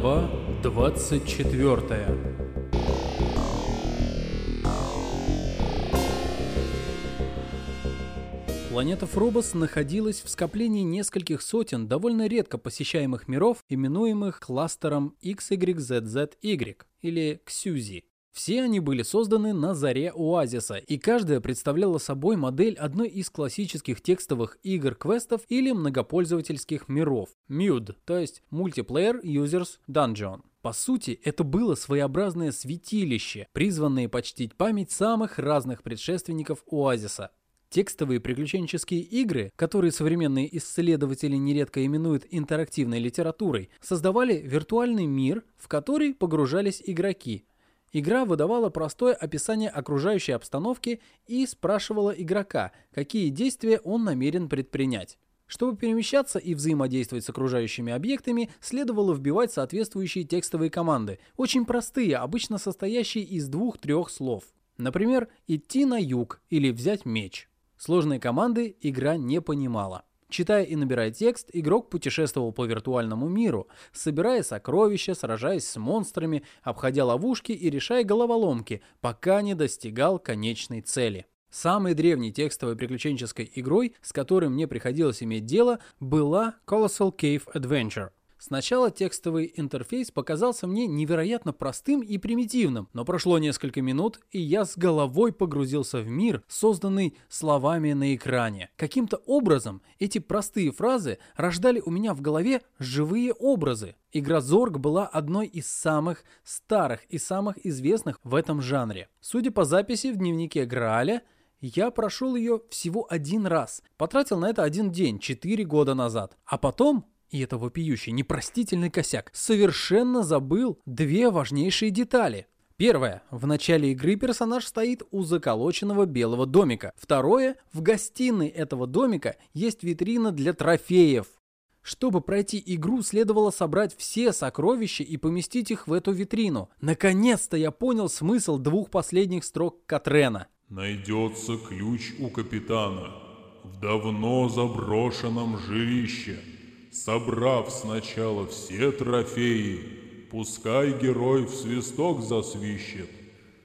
Глава 24 Планета Фробос находилась в скоплении нескольких сотен довольно редко посещаемых миров, именуемых кластером XYZZY или Ксюзи. Все они были созданы на заре Оазиса, и каждая представляла собой модель одной из классических текстовых игр-квестов или многопользовательских миров – MUD, то есть Multiplayer Users Dungeon. По сути, это было своеобразное святилище, призванное почтить память самых разных предшественников Оазиса. Текстовые приключенческие игры, которые современные исследователи нередко именуют интерактивной литературой, создавали виртуальный мир, в который погружались игроки – Игра выдавала простое описание окружающей обстановки и спрашивала игрока, какие действия он намерен предпринять. Чтобы перемещаться и взаимодействовать с окружающими объектами, следовало вбивать соответствующие текстовые команды, очень простые, обычно состоящие из двух-трех слов. Например, «идти на юг» или «взять меч». Сложные команды игра не понимала. Читая и набирая текст, игрок путешествовал по виртуальному миру, собирая сокровища, сражаясь с монстрами, обходя ловушки и решая головоломки, пока не достигал конечной цели. Самой древней текстовой приключенческой игрой, с которой мне приходилось иметь дело, была Colossal Cave Adventure. Сначала текстовый интерфейс показался мне невероятно простым и примитивным, но прошло несколько минут, и я с головой погрузился в мир, созданный словами на экране. Каким-то образом эти простые фразы рождали у меня в голове живые образы. Игра Зорг была одной из самых старых и самых известных в этом жанре. Судя по записи в дневнике Грааля, я прошел ее всего один раз. Потратил на это один день, 4 года назад. А потом и это вопиющий, непростительный косяк, совершенно забыл две важнейшие детали. Первое. В начале игры персонаж стоит у заколоченного белого домика. Второе. В гостиной этого домика есть витрина для трофеев. Чтобы пройти игру, следовало собрать все сокровища и поместить их в эту витрину. Наконец-то я понял смысл двух последних строк Катрена. «Найдется ключ у капитана в давно заброшенном жилище». Собрав сначала все трофеи, пускай герой в свисток засвищет.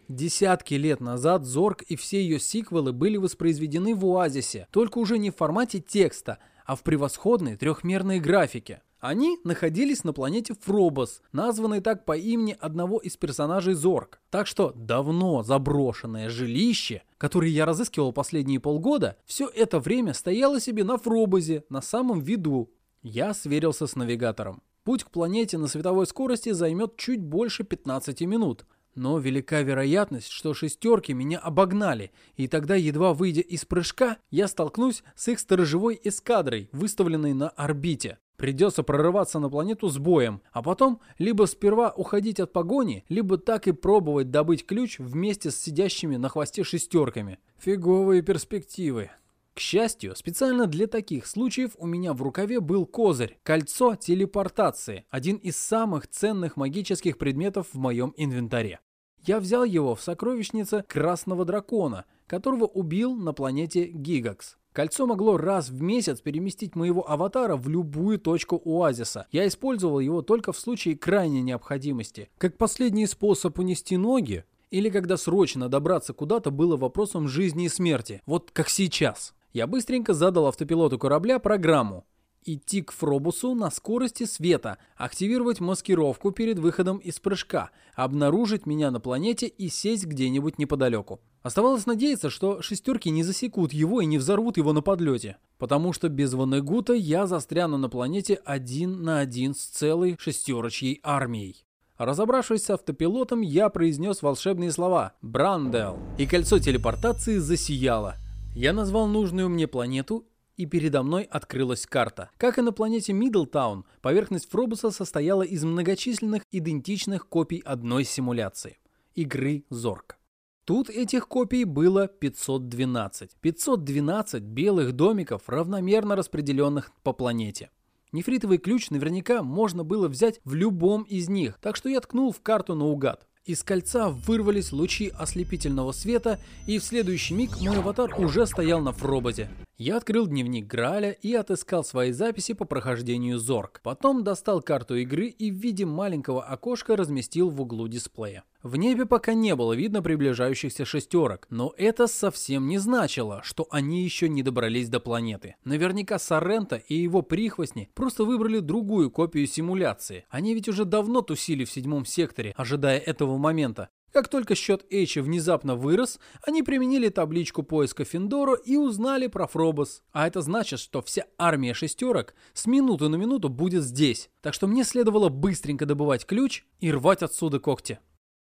Десятки лет назад Зорг и все ее сиквелы были воспроизведены в Оазисе, только уже не в формате текста, а в превосходной трехмерной графике. Они находились на планете Фробос, названной так по имени одного из персонажей Зорг. Так что давно заброшенное жилище, которое я разыскивал последние полгода, все это время стояло себе на Фробозе, на самом виду, я сверился с навигатором. Путь к планете на световой скорости займет чуть больше 15 минут. Но велика вероятность, что шестерки меня обогнали, и тогда, едва выйдя из прыжка, я столкнусь с их сторожевой эскадрой, выставленной на орбите. Придется прорываться на планету с боем, а потом либо сперва уходить от погони, либо так и пробовать добыть ключ вместе с сидящими на хвосте шестерками. Фиговые перспективы. К счастью, специально для таких случаев у меня в рукаве был козырь – кольцо телепортации, один из самых ценных магических предметов в моем инвентаре. Я взял его в сокровищнице Красного Дракона, которого убил на планете Гигакс. Кольцо могло раз в месяц переместить моего аватара в любую точку оазиса. Я использовал его только в случае крайней необходимости. Как последний способ унести ноги, или когда срочно добраться куда-то было вопросом жизни и смерти. Вот как сейчас. Я быстренько задал автопилоту корабля программу. Идти к Фробусу на скорости света, активировать маскировку перед выходом из прыжка, обнаружить меня на планете и сесть где-нибудь неподалеку. Оставалось надеяться, что шестерки не засекут его и не взорвут его на подлете. Потому что без Ванегута я застряну на планете один на один с целой шестерочьей армией. Разобравшись с автопилотом, я произнес волшебные слова «Брандел», и кольцо телепортации засияло – я назвал нужную мне планету, и передо мной открылась карта. Как и на планете Мидлтаун, поверхность Фробуса состояла из многочисленных идентичных копий одной симуляции – игры Зорг. Тут этих копий было 512. 512 белых домиков, равномерно распределенных по планете. Нефритовый ключ наверняка можно было взять в любом из них, так что я ткнул в карту наугад. Из кольца вырвались лучи ослепительного света, и в следующий миг мой аватар уже стоял на фроботе. Я открыл дневник Граля и отыскал свои записи по прохождению Зорг. Потом достал карту игры и в виде маленького окошка разместил в углу дисплея. В небе пока не было видно приближающихся шестерок, но это совсем не значило, что они еще не добрались до планеты. Наверняка Соррента и его прихвостни просто выбрали другую копию симуляции. Они ведь уже давно тусили в седьмом секторе, ожидая этого момента. Как только счет Эйча внезапно вырос, они применили табличку поиска Финдоро и узнали про Фробос. А это значит, что вся армия шестерок с минуты на минуту будет здесь. Так что мне следовало быстренько добывать ключ и рвать отсюда когти.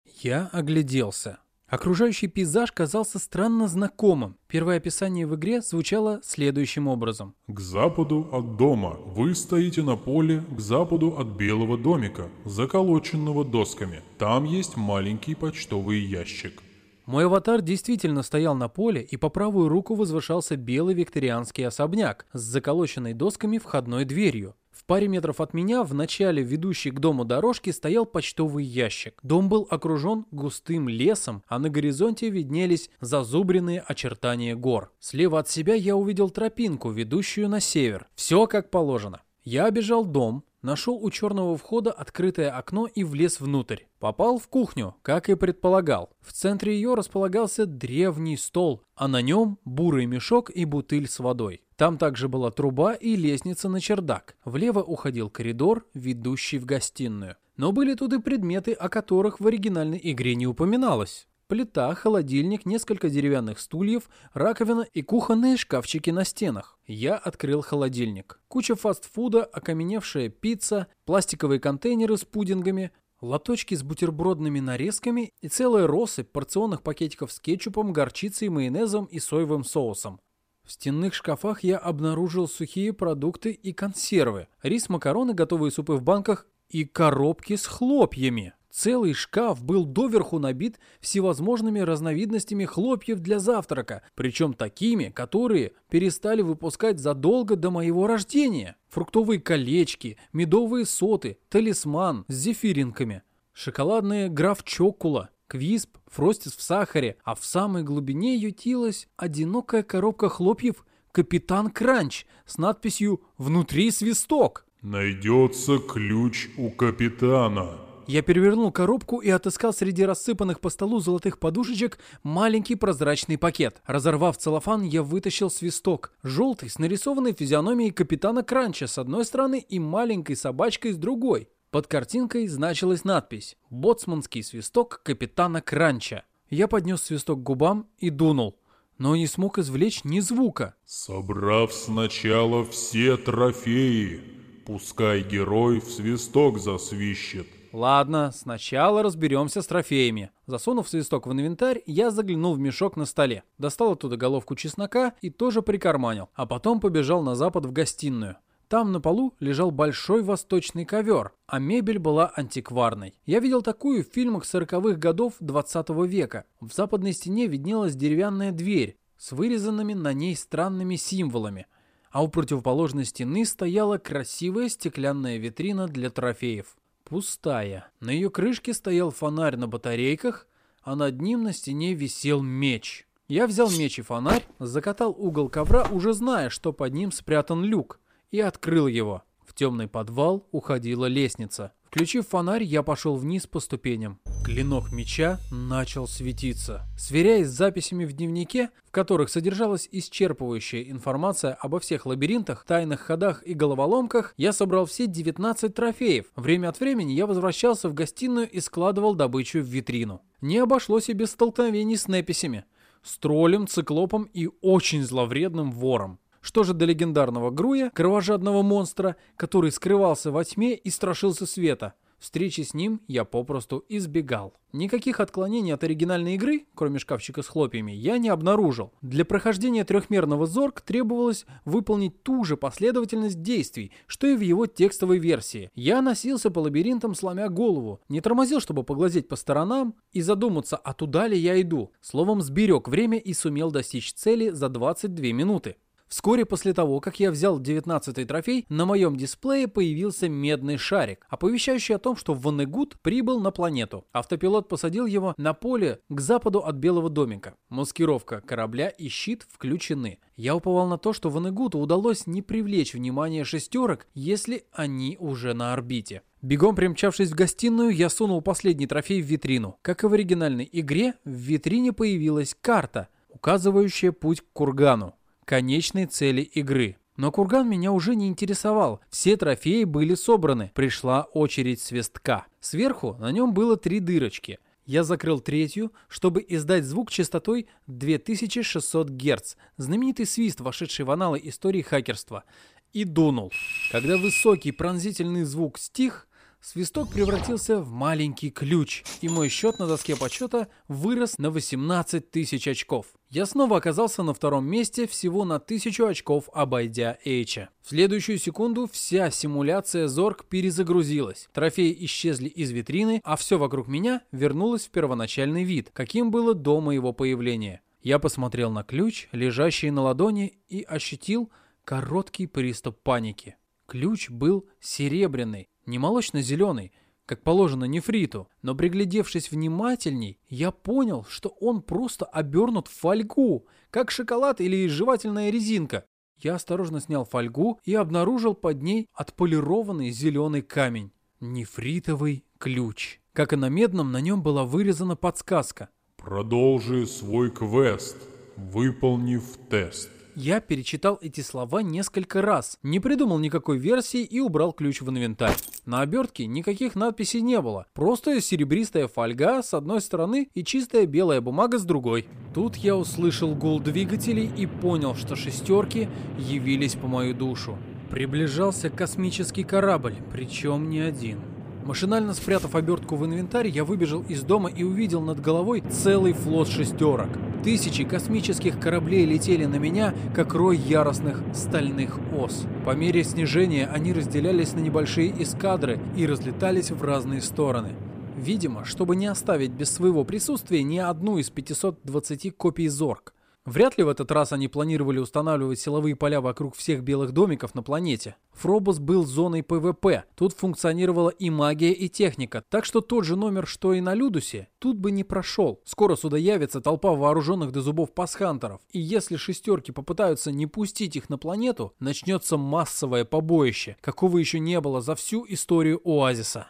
Я огляделся. Окружающий пейзаж казался странно знакомым. Первое описание в игре звучало следующим образом. К западу от дома вы стоите на поле к западу от белого домика, заколоченного досками. Там есть маленький почтовый ящик. Мой аватар действительно стоял на поле, и по правую руку возвышался белый викторианский особняк с заколоченной досками входной дверью. В паре метров от меня, в начале ведущей к дому дорожки, стоял почтовый ящик. Дом был окружен густым лесом, а на горизонте виднелись зазубренные очертания гор. Слева от себя я увидел тропинку, ведущую на север. Все как положено. Я обежал дом, нашел у черного входа открытое окно и влез внутрь. Попал в кухню, как и предполагал. В центре ее располагался древний стол, а на нем бурый мешок и бутыль с водой. Там также была труба и лестница на чердак. Влево уходил коридор, ведущий в гостиную. Но были тут и предметы, о которых в оригинальной игре не упоминалось. Плита, холодильник, несколько деревянных стульев, раковина и кухонные шкафчики на стенах. Я открыл холодильник. Куча фастфуда, окаменевшая пицца, пластиковые контейнеры с пудингами, лоточки с бутербродными нарезками и целая россыпь порционных пакетиков с кетчупом, горчицей, майонезом и соевым соусом. В стенных шкафах я обнаружил сухие продукты и консервы, рис, макароны, готовые супы в банках и коробки с хлопьями. Целый шкаф был доверху набит всевозможными разновидностями хлопьев для завтрака, причем такими, которые перестали выпускать задолго до моего рождения. Фруктовые колечки, медовые соты, талисман с зефиринками, шоколадные граф чокула, квисп, фростис в сахаре, а в самой глубине ютилась одинокая коробка хлопьев «Капитан Кранч» с надписью «Внутри свисток». «Найдется ключ у капитана». Я перевернул коробку и отыскал среди рассыпанных по столу золотых подушечек маленький прозрачный пакет. Разорвав целлофан, я вытащил свисток. Желтый, с нарисованной физиономией капитана Кранча с одной стороны и маленькой собачкой с другой. Под картинкой значилась надпись «Боцманский свисток капитана Кранча». Я поднес свисток к губам и дунул, но не смог извлечь ни звука. «Собрав сначала все трофеи, пускай герой в свисток засвищет». Ладно, сначала разберемся с трофеями. Засунув свисток в инвентарь, я заглянул в мешок на столе, достал оттуда головку чеснока и тоже прикарманил, а потом побежал на запад в гостиную. Там на полу лежал большой восточный ковер, а мебель была антикварной. Я видел такую в фильмах 40-х годов 20 -го века. В западной стене виднелась деревянная дверь с вырезанными на ней странными символами, а у противоположной стены стояла красивая стеклянная витрина для трофеев пустая. На ее крышке стоял фонарь на батарейках, а над ним на стене висел меч. Я взял меч и фонарь, закатал угол ковра, уже зная, что под ним спрятан люк, и открыл его. В темный подвал уходила лестница. Включив фонарь, я пошел вниз по ступеням. Клинок меча начал светиться. Сверяясь с записями в дневнике, в которых содержалась исчерпывающая информация обо всех лабиринтах, тайных ходах и головоломках, я собрал все 19 трофеев. Время от времени я возвращался в гостиную и складывал добычу в витрину. Не обошлось и без столкновений с неписями. С троллем, циклопом и очень зловредным вором. Что же до легендарного Груя, кровожадного монстра, который скрывался во тьме и страшился света? Встречи с ним я попросту избегал. Никаких отклонений от оригинальной игры, кроме шкафчика с хлопьями, я не обнаружил. Для прохождения трехмерного Зорг требовалось выполнить ту же последовательность действий, что и в его текстовой версии. Я носился по лабиринтам, сломя голову, не тормозил, чтобы поглазеть по сторонам и задуматься, а туда ли я иду. Словом, сберег время и сумел достичь цели за 22 минуты. Вскоре после того, как я взял 19-й трофей, на моем дисплее появился медный шарик, оповещающий о том, что Ванегут прибыл на планету. Автопилот посадил его на поле к западу от Белого домика. Маскировка корабля и щит включены. Я уповал на то, что Ванегуту удалось не привлечь внимание шестерок, если они уже на орбите. Бегом примчавшись в гостиную, я сунул последний трофей в витрину. Как и в оригинальной игре, в витрине появилась карта, указывающая путь к кургану конечной цели игры. Но курган меня уже не интересовал. Все трофеи были собраны. Пришла очередь свистка. Сверху на нем было три дырочки. Я закрыл третью, чтобы издать звук частотой 2600 Гц, знаменитый свист, вошедший в аналы истории хакерства, и дунул. Когда высокий пронзительный звук стих, Свисток превратился в маленький ключ, и мой счет на доске подсчета вырос на 18 тысяч очков. Я снова оказался на втором месте, всего на тысячу очков обойдя Эйча. В следующую секунду вся симуляция Зорг перезагрузилась. Трофеи исчезли из витрины, а все вокруг меня вернулось в первоначальный вид, каким было до моего появления. Я посмотрел на ключ, лежащий на ладони, и ощутил короткий приступ паники. Ключ был серебряный, не молочно-зеленый, как положено нефриту, но приглядевшись внимательней, я понял, что он просто обернут в фольгу, как шоколад или жевательная резинка. Я осторожно снял фольгу и обнаружил под ней отполированный зеленый камень. Нефритовый ключ. Как и на медном, на нем была вырезана подсказка. «Продолжи свой квест, выполнив тест». Я перечитал эти слова несколько раз, не придумал никакой версии и убрал ключ в инвентарь. На обертке никаких надписей не было, просто серебристая фольга с одной стороны и чистая белая бумага с другой. Тут я услышал гул двигателей и понял, что шестерки явились по мою душу. Приближался космический корабль, причем не один. Машинально спрятав обертку в инвентарь, я выбежал из дома и увидел над головой целый флот шестерок. Тысячи космических кораблей летели на меня, как рой яростных стальных ос. По мере снижения они разделялись на небольшие эскадры и разлетались в разные стороны. Видимо, чтобы не оставить без своего присутствия ни одну из 520 копий Зорг. Вряд ли в этот раз они планировали устанавливать силовые поля вокруг всех белых домиков на планете. Фробос был зоной ПВП, тут функционировала и магия, и техника, так что тот же номер, что и на Людусе, тут бы не прошел. Скоро сюда явится толпа вооруженных до зубов пасхантеров, и если шестерки попытаются не пустить их на планету, начнется массовое побоище, какого еще не было за всю историю Оазиса.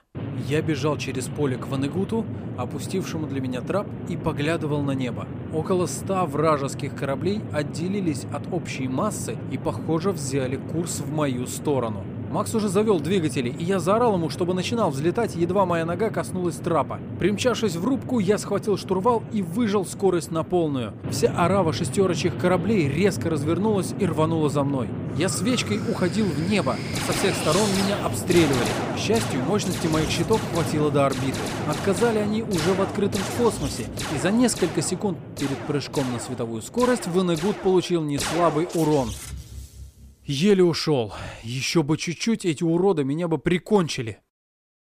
Я бежал через поле к Ванегуту, опустившему для меня трап, и поглядывал на небо. Около ста вражеских кораблей отделились от общей массы и, похоже, взяли курс в мою сторону. Макс уже завел двигатели, и я заорал ему, чтобы начинал взлетать, едва моя нога коснулась трапа. Примчавшись в рубку, я схватил штурвал и выжал скорость на полную. Вся орава шестерочек кораблей резко развернулась и рванула за мной. Я свечкой уходил в небо. Со всех сторон меня обстреливали. К счастью, мощности моих щитов хватило до орбиты. Отказали они уже в открытом космосе, и за несколько секунд перед прыжком на световую скорость Венегуд получил неслабый урон. Еле ушел. Еще бы чуть-чуть эти уроды меня бы прикончили.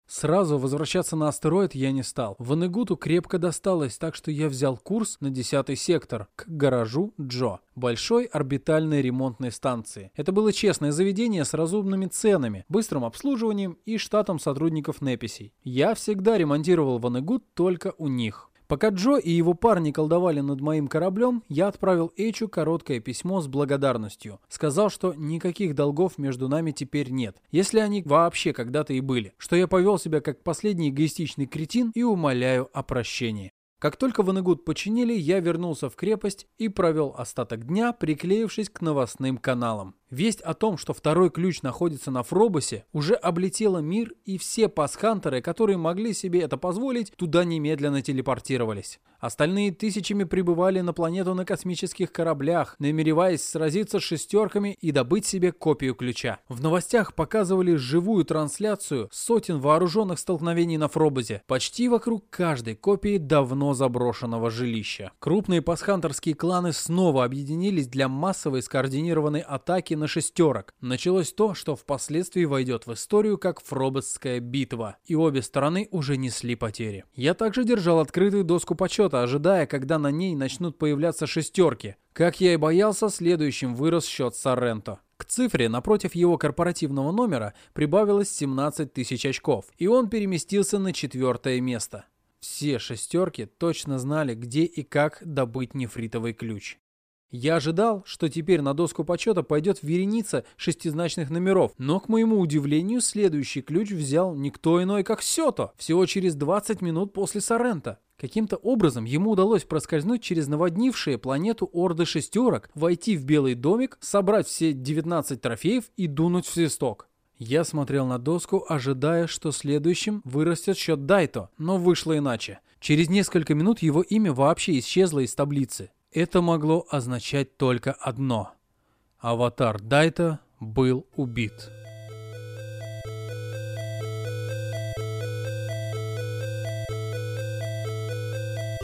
Сразу возвращаться на астероид я не стал. Ванегуту крепко досталось, так что я взял курс на 10 сектор, к гаражу Джо, большой орбитальной ремонтной станции. Это было честное заведение с разумными ценами, быстрым обслуживанием и штатом сотрудников Неписей. Я всегда ремонтировал Ванегут только у них. Пока Джо и его парни колдовали над моим кораблем, я отправил Эйчу короткое письмо с благодарностью. Сказал, что никаких долгов между нами теперь нет, если они вообще когда-то и были, что я повел себя как последний эгоистичный кретин и умоляю о прощении. Как только Ванегут починили, я вернулся в крепость и провел остаток дня, приклеившись к новостным каналам. Весть о том, что второй ключ находится на Фробосе, уже облетела мир, и все пасхантеры, которые могли себе это позволить, туда немедленно телепортировались. Остальные тысячами прибывали на планету на космических кораблях, намереваясь сразиться с шестерками и добыть себе копию ключа. В новостях показывали живую трансляцию сотен вооруженных столкновений на Фробозе, почти вокруг каждой копии давно заброшенного жилища. Крупные пасхантерские кланы снова объединились для массовой скоординированной атаки на шестерок. Началось то, что впоследствии войдет в историю как Фробостская битва, и обе стороны уже несли потери. Я также держал открытую доску почета, ожидая, когда на ней начнут появляться шестерки. Как я и боялся, следующим вырос счет Сорренто. К цифре напротив его корпоративного номера прибавилось 17 тысяч очков, и он переместился на четвертое место. Все шестерки точно знали, где и как добыть нефритовый ключ. Я ожидал, что теперь на доску почета пойдет вереница шестизначных номеров, но, к моему удивлению, следующий ключ взял никто иной, как Сёто, всего через 20 минут после Сорента. Каким-то образом ему удалось проскользнуть через наводнившие планету Орды Шестерок, войти в Белый домик, собрать все 19 трофеев и дунуть в свисток. Я смотрел на доску, ожидая, что следующим вырастет счет Дайто, но вышло иначе. Через несколько минут его имя вообще исчезло из таблицы. Это могло означать только одно. Аватар Дайта был убит.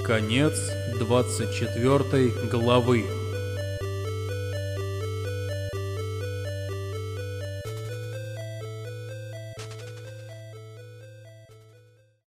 Конец 24 главы.